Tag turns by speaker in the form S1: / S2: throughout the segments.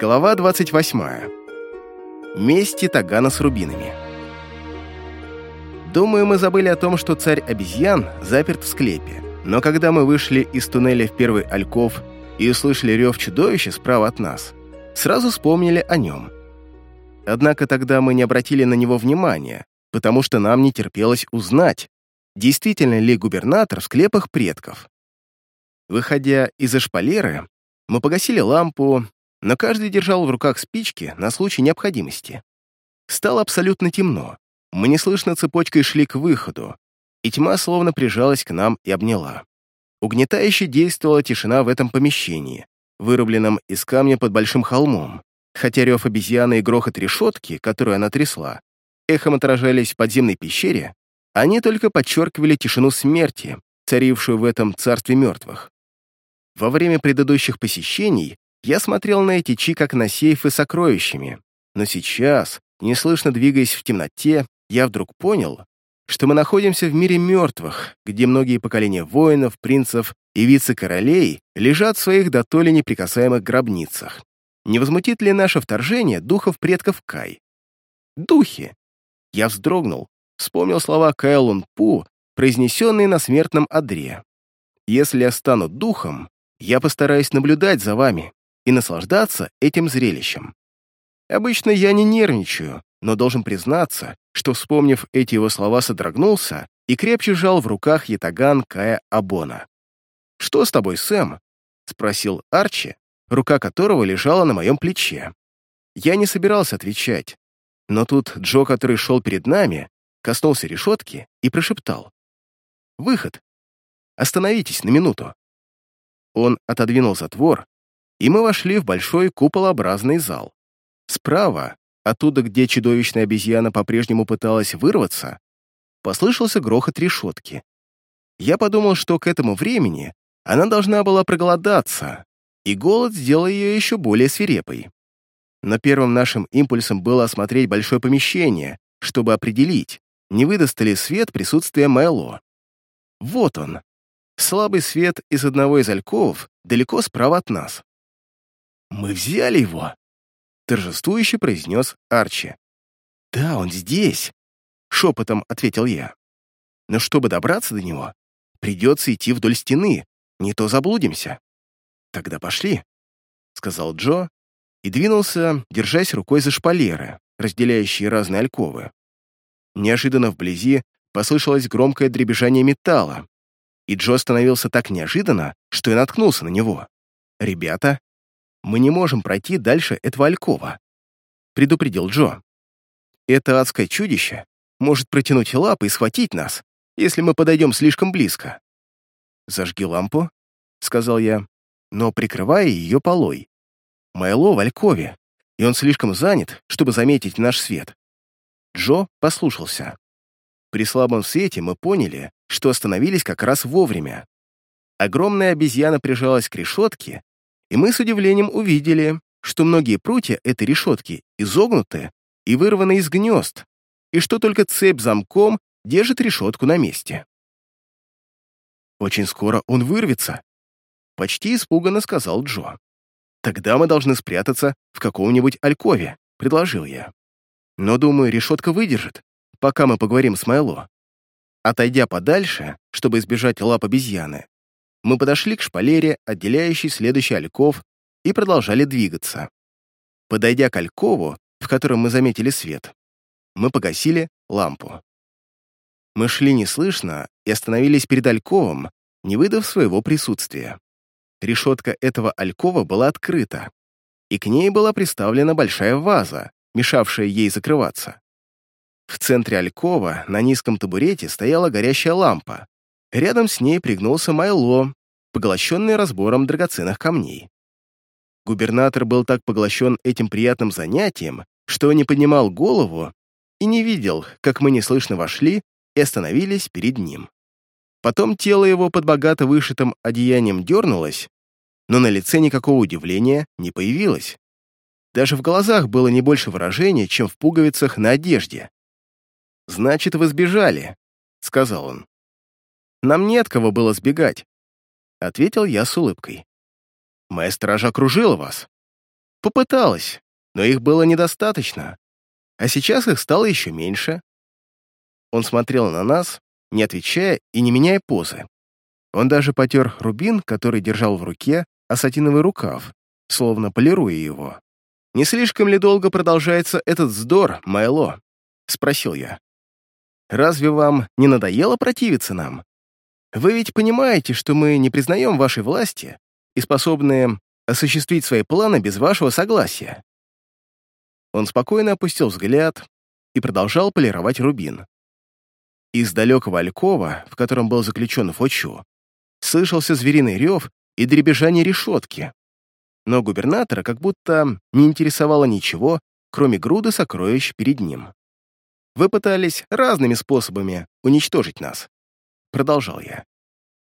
S1: Глава 28. Мести Тагана с рубинами. Думаю, мы забыли о том, что царь обезьян заперт в склепе. Но когда мы вышли из туннеля в первый альков и услышали рев чудовища справа от нас, сразу вспомнили о нем. Однако тогда мы не обратили на него внимания, потому что нам не терпелось узнать, действительно ли губернатор в склепах предков. Выходя из-за шпалеры, мы погасили лампу, но каждый держал в руках спички на случай необходимости. Стало абсолютно темно. Мы неслышно цепочкой шли к выходу, и тьма словно прижалась к нам и обняла. Угнетающе действовала тишина в этом помещении, вырубленном из камня под большим холмом, хотя рев обезьяны и грохот решетки, которую она трясла, эхом отражались в подземной пещере, они только подчеркивали тишину смерти, царившую в этом царстве мертвых. Во время предыдущих посещений я смотрел на эти чи как на сейфы сокровищами, но сейчас, неслышно двигаясь в темноте, я вдруг понял, что мы находимся в мире мертвых, где многие поколения воинов, принцев и вице-королей лежат в своих дотоле неприкасаемых гробницах. Не возмутит ли наше вторжение духов предков Кай? Духи! Я вздрогнул, вспомнил слова Кайлун Пу, произнесенные на смертном одре. «Если я стану духом, я постараюсь наблюдать за вами, и наслаждаться этим зрелищем. Обычно я не нервничаю, но должен признаться, что, вспомнив эти его слова, содрогнулся и крепче сжал в руках ятаган Кая Абона. «Что с тобой, Сэм?» — спросил Арчи, рука которого лежала на моем плече. Я не собирался отвечать, но тут Джо, который шел перед нами, коснулся решетки и прошептал. «Выход! Остановитесь на минуту!» Он отодвинул затвор, и мы вошли в большой куполообразный зал. Справа, оттуда, где чудовищная обезьяна по-прежнему пыталась вырваться, послышался грохот решетки. Я подумал, что к этому времени она должна была проголодаться, и голод сделал ее еще более свирепой. Но первым нашим импульсом было осмотреть большое помещение, чтобы определить, не выдаст ли свет присутствия Мэло. Вот он. Слабый свет из одного из альков далеко справа от нас. «Мы взяли его!» — торжествующе произнес Арчи. «Да, он здесь!» — шепотом ответил я. «Но чтобы добраться до него, придется идти вдоль стены, не то заблудимся». «Тогда пошли», — сказал Джо и двинулся, держась рукой за шпалеры, разделяющие разные альковы. Неожиданно вблизи послышалось громкое дребезжание металла, и Джо остановился так неожиданно, что я наткнулся на него. Ребята мы не можем пройти дальше этого алькова», — предупредил Джо. «Это адское чудище может протянуть лапы и схватить нас, если мы подойдем слишком близко». «Зажги лампу», — сказал я, но прикрывая ее полой. Майло в алькове, и он слишком занят, чтобы заметить наш свет. Джо послушался. При слабом свете мы поняли, что остановились как раз вовремя. Огромная обезьяна прижалась к решетке и мы с удивлением увидели, что многие прутья этой решетки изогнуты и вырваны из гнезд, и что только цепь замком держит решетку на месте. «Очень скоро он вырвется», — почти испуганно сказал Джо. «Тогда мы должны спрятаться в каком-нибудь алькове», — предложил я. «Но, думаю, решетка выдержит, пока мы поговорим с Майло». Отойдя подальше, чтобы избежать лап обезьяны, мы подошли к шпалере, отделяющей следующий альков, и продолжали двигаться. Подойдя к алькову, в котором мы заметили свет, мы погасили лампу. Мы шли неслышно и остановились перед альковом, не выдав своего присутствия. Решетка этого алькова была открыта, и к ней была приставлена большая ваза, мешавшая ей закрываться. В центре алькова на низком табурете стояла горящая лампа, Рядом с ней пригнулся Майло, поглощенный разбором драгоценных камней. Губернатор был так поглощен этим приятным занятием, что не поднимал голову и не видел, как мы неслышно вошли и остановились перед ним. Потом тело его под богато вышитым одеянием дернулось, но на лице никакого удивления не появилось. Даже в глазах было не больше выражения, чем в пуговицах на одежде. «Значит, вы сбежали», — сказал он. Нам нет кого было сбегать», — ответил я с улыбкой. «Моя стража окружила вас. Попыталась, но их было недостаточно. А сейчас их стало еще меньше. Он смотрел на нас, не отвечая и не меняя позы. Он даже потер рубин, который держал в руке, о сатиновый рукав, словно полируя его. «Не слишком ли долго продолжается этот вздор, Майло?» — спросил я. «Разве вам не надоело противиться нам? Вы ведь понимаете, что мы не признаем вашей власти и способны осуществить свои планы без вашего согласия». Он спокойно опустил взгляд и продолжал полировать рубин. Из далекого алькова, в котором был заключен Фочу, слышался звериный рев и дребезжание решетки. Но губернатора как будто не интересовало ничего, кроме груды сокровищ перед ним. Вы пытались разными способами уничтожить нас. Продолжал я.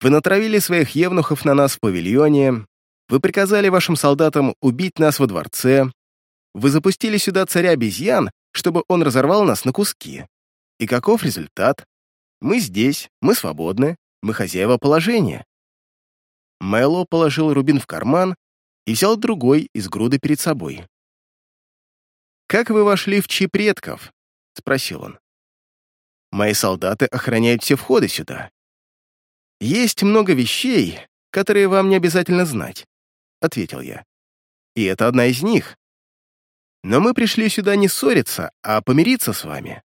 S1: Вы натравили своих евнухов на нас в павильоне, вы приказали вашим солдатам убить нас во дворце, вы запустили сюда царя обезьян, чтобы он разорвал нас на куски. И каков результат? Мы здесь, мы свободны, мы хозяева положения. Мэлло положил рубин в карман и взял другой из груды перед собой. «Как вы вошли в чи предков?» — спросил он. «Мои солдаты охраняют все входы сюда. Есть много вещей, которые вам не обязательно знать», — ответил я. «И это одна из них. Но мы пришли сюда не ссориться, а помириться с вами.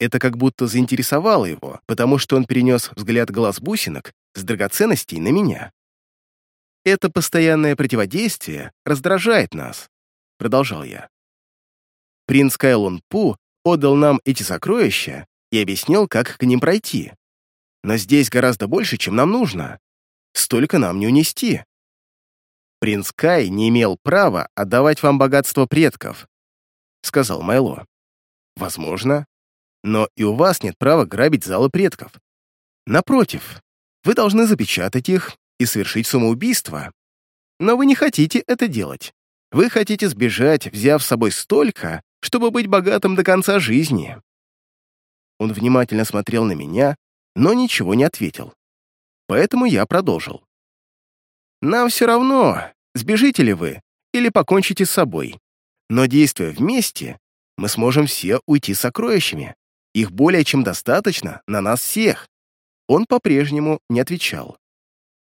S1: Это как будто заинтересовало его, потому что он перенес взгляд глаз бусинок с драгоценностей на меня. «Это постоянное противодействие раздражает нас», — продолжал я. «Принц Кайлон Пу отдал нам эти сокровища и объяснил, как к ним пройти. Но здесь гораздо больше, чем нам нужно. Столько нам не унести. Принц Кай не имел права отдавать вам богатство предков», — сказал Майло. «Возможно, но и у вас нет права грабить залы предков. Напротив, вы должны запечатать их и совершить самоубийство. Но вы не хотите это делать. Вы хотите сбежать, взяв с собой столько, чтобы быть богатым до конца жизни. Он внимательно смотрел на меня, но ничего не ответил. Поэтому я продолжил. Нам все равно, сбежите ли вы или покончите с собой. Но действуя вместе, мы сможем все уйти с сокровищами. Их более чем достаточно на нас всех. Он по-прежнему не отвечал.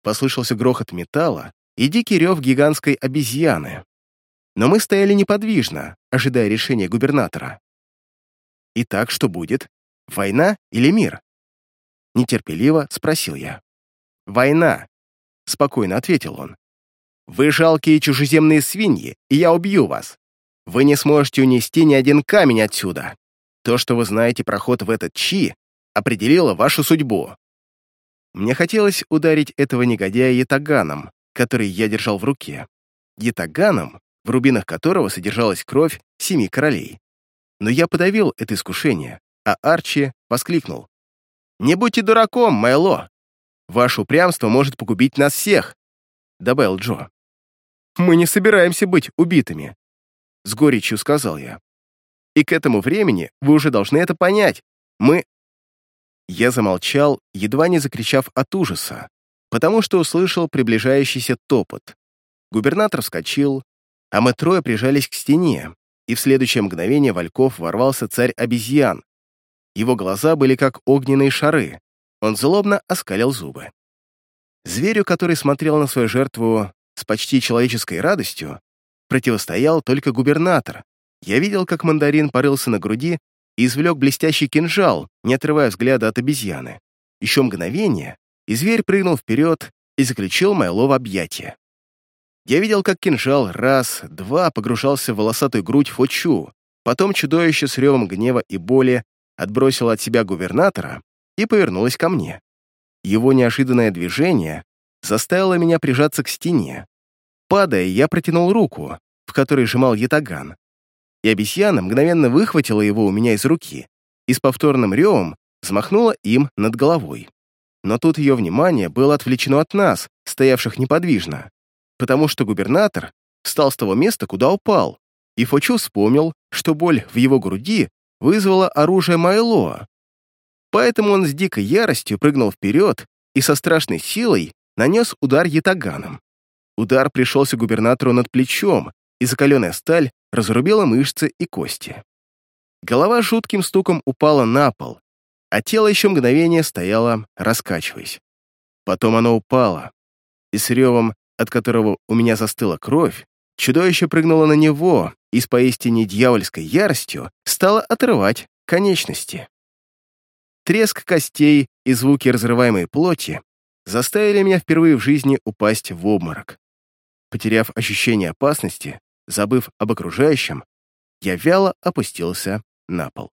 S1: Послышался грохот металла и дикий рев гигантской обезьяны. Но мы стояли неподвижно, ожидая решения губернатора. «Итак, что будет? Война или мир?» Нетерпеливо спросил я. «Война», — спокойно ответил он. «Вы жалкие чужеземные свиньи, и я убью вас. Вы не сможете унести ни один камень отсюда. То, что вы знаете проход в этот Чи, определило вашу судьбу. Мне хотелось ударить этого негодяя ятаганом, который я держал в руке. Ятаганом, в рубинах которого содержалась кровь семи королей. Но я подавил это искушение, а Арчи воскликнул. «Не будьте дураком, Майло! Ваше упрямство может погубить нас всех!» Добавил Джо. «Мы не собираемся быть убитыми», — с горечью сказал я. И к этому времени вы уже должны это понять. Мы...» Я замолчал, едва не закричав от ужаса, потому что услышал приближающийся топот. Губернатор вскочил, а мы трое прижались к стене, и в следующее мгновение Вальков ворвался царь обезьян. Его глаза были как огненные шары, он злобно оскалил зубы. Зверю, который смотрел на свою жертву с почти человеческой радостью, противостоял только губернатор, я видел, как мандарин порылся на груди и извлек блестящий кинжал, не отрывая взгляда от обезьяны. Еще мгновение, и зверь прыгнул вперед и заключил Майло в объятия. Я видел, как кинжал раз, два погружался в волосатую грудь Фочу, потом чудовище с ревом гнева и боли отбросило от себя губернатора и повернулось ко мне. Его неожиданное движение заставило меня прижаться к стене. Падая, я протянул руку, в которой сжимал ятаган, и обезьяна мгновенно выхватила его у меня из руки и с повторным ревом взмахнула им над головой. Но тут ее внимание было отвлечено от нас, стоявших неподвижно, потому что губернатор встал с того места, куда упал, и Фочу вспомнил, что боль в его груди вызвала оружие Майлоа. Поэтому он с дикой яростью прыгнул вперед и со страшной силой нанес удар ятаганом. Удар пришелся губернатору над плечом, и закаленная сталь разрубила мышцы и кости. Голова жутким стуком упала на пол, а тело еще мгновение стояло, раскачиваясь. Потом оно упало, и с ревом, от которого у меня застыла кровь, чудовище прыгнуло на него и с поистине дьявольской яростью стало отрывать конечности. Треск костей и звуки разрываемой плоти заставили меня впервые в жизни упасть в обморок. Потеряв ощущение опасности, забыв об окружающем, я вяло опустился на пол.